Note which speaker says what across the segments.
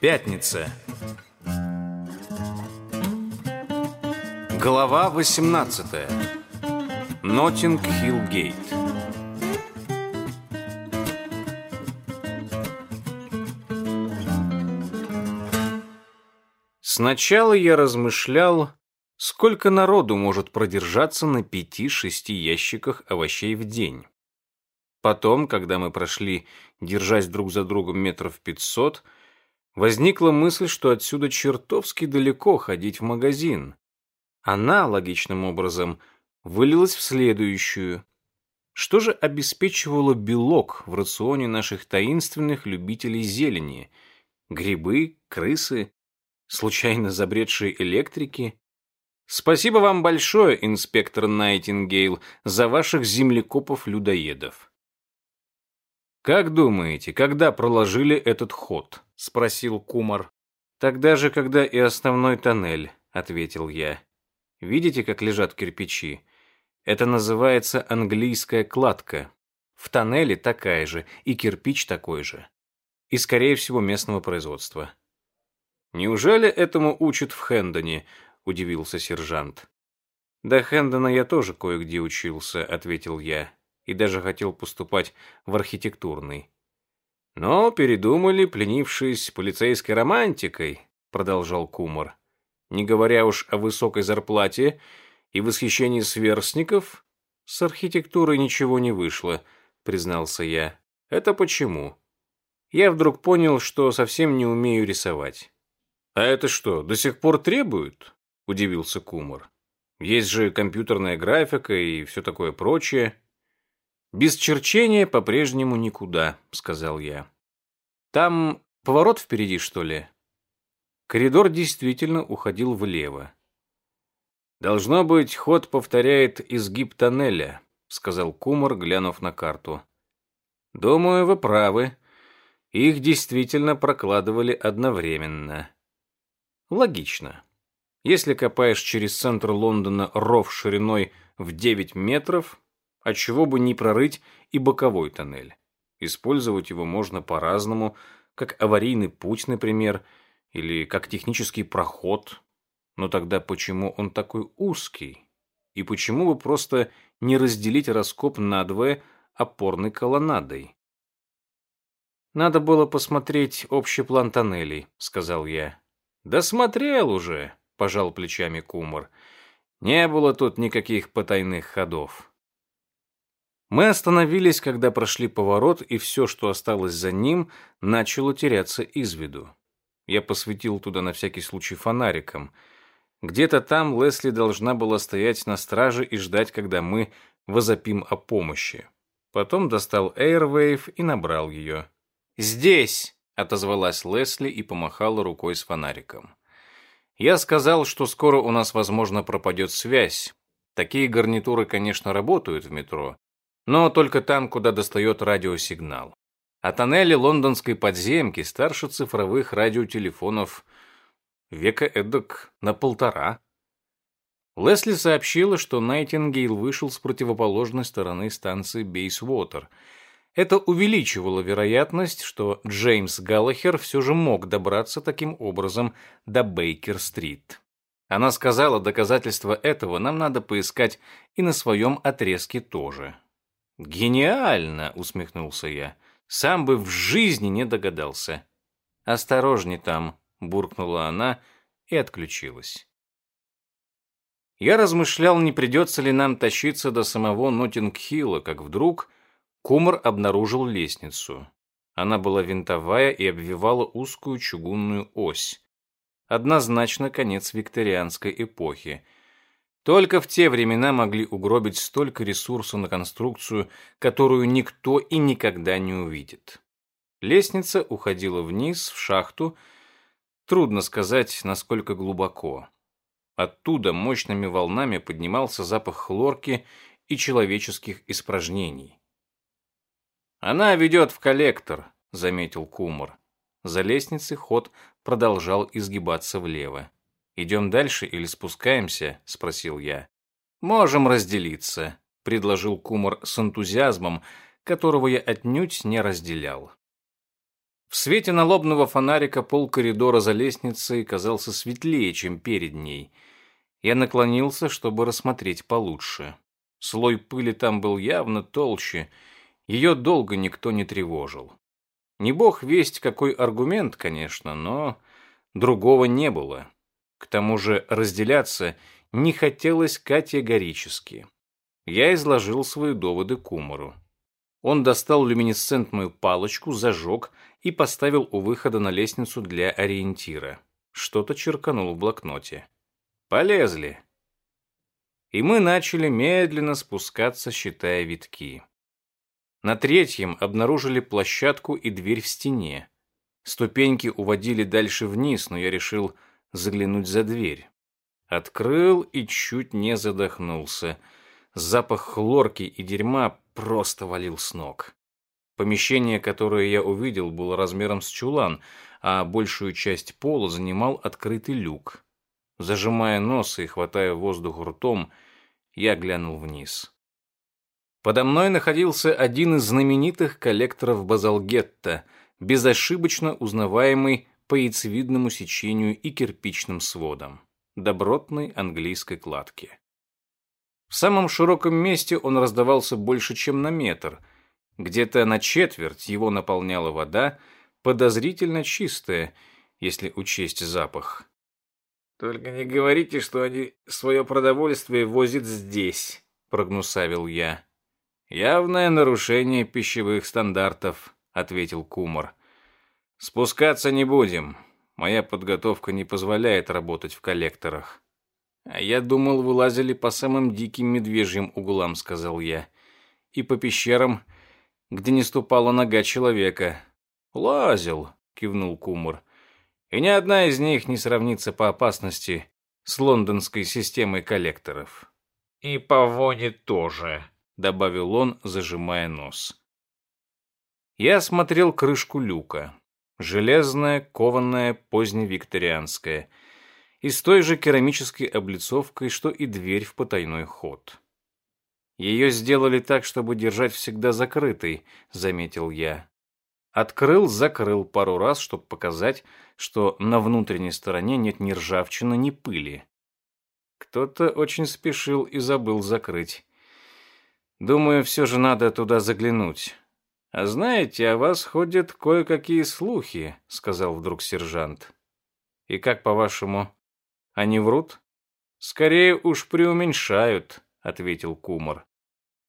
Speaker 1: Пятница. Глава 18. Ноттинг-Хилл-Гейт. Сначала я размышлял, сколько народу может продержаться на пяти-шести ящиках овощей в день. Потом, когда мы прошли, держась друг за другом метров пятьсот, возникла мысль, что отсюда чертовски далеко ходить в магазин. Она, логичным образом, вылилась в следующую. Что же обеспечивало белок в рационе наших таинственных любителей зелени? Грибы, крысы, случайно забредшие электрики. Спасибо вам большое, инспектор Найтингейл, за ваших землекопов-людоедов. Как думаете, когда проложили этот ход? спросил Кумар. Тогда же, когда и основной тоннель, ответил я. Видите, как лежат кирпичи? Это называется английская кладка. В тоннеле такая же, и кирпич такой же. И, скорее всего, местного производства. «Неужели этому учат в Хэндоне?» — удивился сержант. «До Хэндона я тоже кое-где учился», — ответил я, и даже хотел поступать в архитектурный. «Но передумали, пленившись полицейской романтикой», — продолжал Кумар. «Не говоря уж о высокой зарплате и восхищении сверстников, с архитектурой ничего не вышло», — признался я. «Это почему?» Я вдруг понял, что совсем не умею рисовать. «А это что, до сих пор требуют?» – удивился Кумар. «Есть же компьютерная графика и все такое прочее». «Без черчения по-прежнему никуда», – сказал я. «Там поворот впереди, что ли?» Коридор действительно уходил влево. «Должно быть, ход повторяет изгиб тоннеля», — сказал Кумар, глянув на карту. «Думаю, вы правы. Их действительно прокладывали одновременно». Логично. Если копаешь через центр Лондона ров шириной в 9 метров, отчего бы не прорыть и боковой тоннель. Использовать его можно по-разному, как аварийный путь, например, или как технический проход. Но тогда почему он такой узкий? И почему бы просто не разделить раскоп надвое опорной колоннадой? «Надо было посмотреть общий план тоннелей», — сказал я. «Да смотрел уже», — пожал плечами Кумар. «Не было тут никаких потайных ходов». Мы остановились, когда прошли поворот, и все, что осталось за ним, начало теряться из виду. Я посветил туда на всякий случай фонариком. Где-то там Лесли должна была стоять на страже и ждать, когда мы возопим о помощи. Потом достал Airwave и набрал ее. «Здесь!» отозвалась Лесли и помахала рукой с фонариком. Я сказал, что скоро у нас, возможно, пропадет связь. Такие гарнитуры, конечно, работают в метро, но только там, куда достает радиосигнал. А тоннели лондонской подземки старше цифровых радиотелефонов века эдак на полтора. Лесли сообщила, что Найтингейл вышел с противоположной стороны станции Бейсвотер — это увеличивало вероятность, что Джеймс Галлахер все же мог добраться таким образом до Бейкер-стрит. Она сказала, доказательства этого нам надо поискать и на своем отрезке тоже. «Гениально!» — усмехнулся я. «Сам бы в жизни не догадался». «Осторожней там», — буркнула она и отключилась. Я размышлял, не придется ли нам тащиться до самого Ноттинг-Хилла, как вдруг Кумар обнаружил лестницу. Она была винтовая и обвивала узкую чугунную ось. Однозначно конец викторианской эпохи. Только в те времена могли угробить столько ресурсов на конструкцию, которую никто и никогда не увидит. Лестница уходила вниз, в шахту. Трудно сказать, насколько глубоко. Оттуда мощными волнами поднимался запах хлорки и человеческих испражнений. «Она ведет в коллектор», — заметил Кумар. За лестницей ход продолжал изгибаться влево. «Идем дальше или спускаемся?» — спросил я. «Можем разделиться», — предложил Кумар с энтузиазмом, которого я отнюдь не разделял. В свете налобного фонарика пол коридора за лестницей казался светлее, чем перед ней. Я наклонился, чтобы рассмотреть получше. Слой пыли там был явно толще, ее долго никто не тревожил. Не бог весть какой аргумент, конечно, но другого не было. К тому же разделяться не хотелось категорически. Я изложил свои доводы Кумару. Он достал люминесцентную палочку, зажег и поставил у выхода на лестницу для ориентира. Что-то черканул в блокноте. «Полезли!» И мы начали медленно спускаться, считая витки. На третьем обнаружили площадку и дверь в стене. Ступеньки уводили дальше вниз, но я решил заглянуть за дверь. Открыл и чуть не задохнулся. Запах хлорки и дерьма просто валил с ног. Помещение, которое я увидел, было размером с чулан, а большую часть пола занимал открытый люк. Зажимая нос и хватая воздух ртом, я глянул вниз. Подо мной находился один из знаменитых коллекторов Базалгетта, безошибочно узнаваемый по яйцевидному сечению и кирпичным сводам, добротной английской кладки. В самом широком месте он раздавался больше, чем на метр. Где-то на четверть его наполняла вода, подозрительно чистая, если учесть запах. «Только не говорите, что они свое продовольствие возят здесь», — прогнусавил я. «Явное нарушение пищевых стандартов», — ответил Кумар. «Спускаться не будем. Моя подготовка не позволяет работать в коллекторах». «А я думал, вы лазили по самым диким медвежьим углам», — сказал я. «И по пещерам, где не ступала нога человека». «Лазил», — кивнул Кумар. «И ни одна из них не сравнится по опасности с лондонской системой коллекторов».
Speaker 2: «И по воне тоже», —
Speaker 1: добавил он, зажимая нос. Я осмотрел крышку люка. Железная, кованая, поздневикторианская — и с той же керамической облицовкой, что и дверь в потайной ход. Ее сделали так, чтобы держать всегда закрытой, заметил я. Открыл, закрыл пару раз, чтобы показать, что на внутренней стороне нет ни ржавчины, ни пыли. Кто-то очень спешил и забыл закрыть. Думаю, все же надо туда заглянуть. А знаете, о вас ходят кое-какие слухи, сказал вдруг сержант. И как, по-вашему, они врут? Скорее уж преуменьшают, ответил Кумар.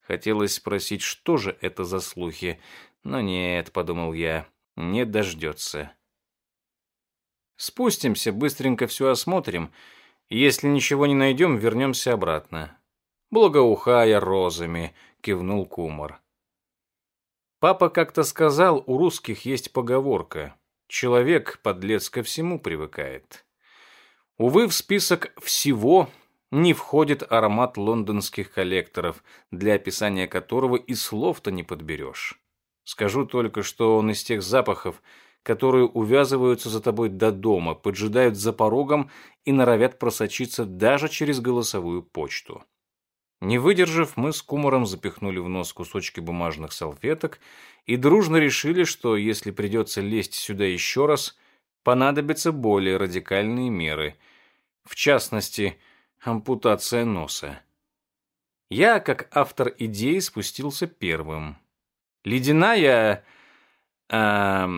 Speaker 1: Хотелось спросить, что же это за слухи, но нет, подумал я, не дождется. Спустимся, быстренько все осмотрим. Если ничего не найдем, вернемся обратно. Благоухая розами, кивнул Кумар. Папа как-то сказал, у русских есть поговорка. Человек, подлец, ко всему привыкает. Увы, в список всего не входит аромат лондонских коллекторов, для описания которого и слов-то не подберешь. Скажу только, что он из тех запахов, которые увязываются за тобой до дома, поджидают за порогом и норовят просочиться даже через голосовую почту. Не выдержав, мы с Кумаром запихнули в нос кусочки бумажных салфеток и дружно решили, что если придется лезть сюда еще раз, понадобятся более радикальные меры – в частности, ампутация носа. Я, как автор идеи, спустился первым. Ледяная, э,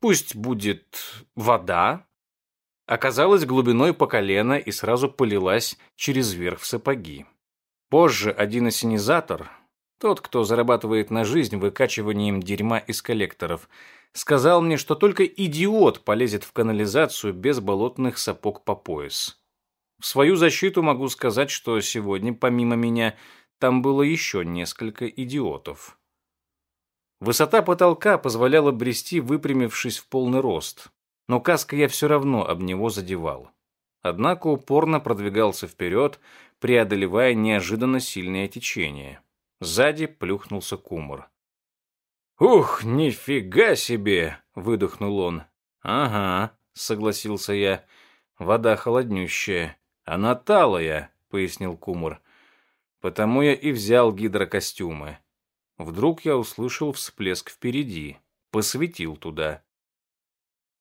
Speaker 1: пусть будет вода, оказалась глубиной по колено и сразу полилась через верх в сапоги. Позже один осенизатор, тот, кто зарабатывает на жизнь выкачиванием дерьма из коллекторов, сказал мне, что только идиот полезет в канализацию без болотных сапог по пояс. В свою защиту могу сказать, что сегодня, помимо меня, там было еще несколько идиотов. Высота потолка позволяла брести, выпрямившись в полный рост, но каска я все равно об него задевал. Однако упорно продвигался вперед, преодолевая неожиданно сильное течение. Сзади плюхнулся кумар. «Ух, нифига себе!» — выдохнул он. «Ага», — согласился я. «Вода холоднющая». «Она талая», — пояснил Кумар. «Потому я и взял гидрокостюмы. Вдруг я услышал всплеск впереди, посветил туда.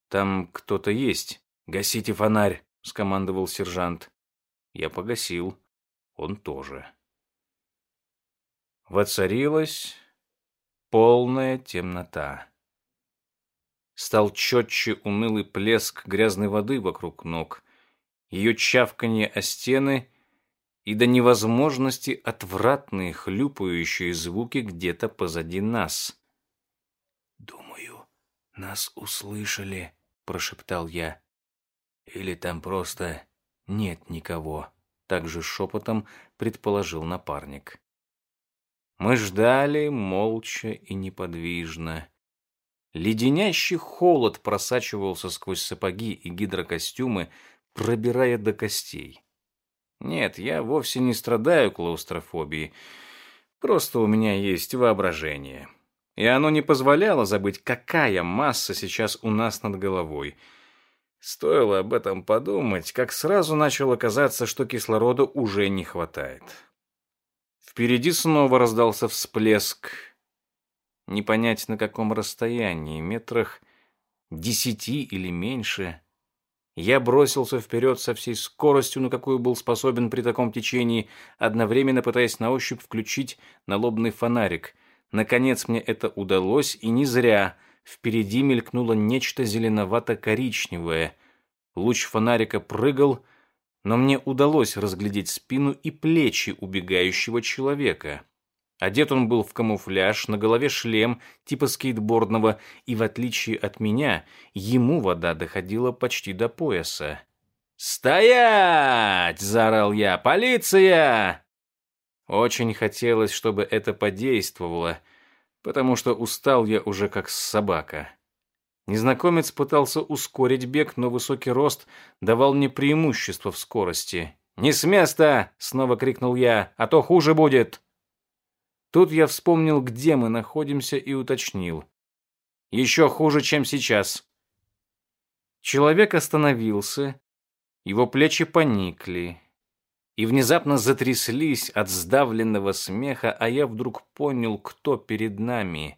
Speaker 1: «Там кто-то есть. Гасите фонарь», — скомандовал сержант. Я погасил. Он тоже. Воцарилась полная темнота. Стал четче унылый плеск грязной воды вокруг ног, ее чавканье о стены и до невозможности отвратные хлюпающие звуки где-то позади нас. «Думаю, нас услышали», — прошептал я. «Или там просто нет никого», — также шепотом предположил напарник. Мы ждали молча и неподвижно. Леденящий холод просачивался сквозь сапоги и гидрокостюмы, пробирая до костей. Нет, я вовсе не страдаю клаустрофобией. Просто у меня есть воображение. И оно не позволяло забыть, какая масса сейчас у нас над головой. Стоило об этом подумать, как сразу начало казаться, что кислорода уже не хватает. Впереди снова раздался всплеск, не понять на каком расстоянии, метрах десяти или меньше. Я бросился вперед со всей скоростью, на какую был способен при таком течении, одновременно пытаясь на ощупь включить налобный фонарик. Наконец мне это удалось, и не зря. Впереди мелькнуло нечто зеленовато-коричневое. Луч фонарика прыгал, но мне удалось разглядеть спину и плечи убегающего человека. Одет он был в камуфляж, на голове шлем типа скейтбордного, и в отличие от меня, ему вода доходила почти до пояса. «Стоять!» — заорал я. «Полиция!» Очень хотелось, чтобы это подействовало, потому что устал я уже как собака. Незнакомец пытался ускорить бег, но высокий рост давал мне преимущество в скорости. «Не с места!» — снова крикнул я. «А то хуже будет!» Тут я вспомнил, где мы находимся, и уточнил. Еще хуже, чем сейчас. Человек остановился, его плечи поникли и внезапно затряслись от сдавленного смеха, а я вдруг понял, кто перед нами.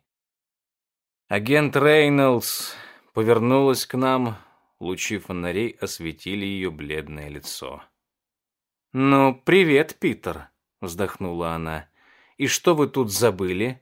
Speaker 1: Агент Рейнольдс повернулась к нам, лучи фонарей осветили ее бледное лицо. «Ну, привет, Питер», — вздохнула она. И что вы тут забыли?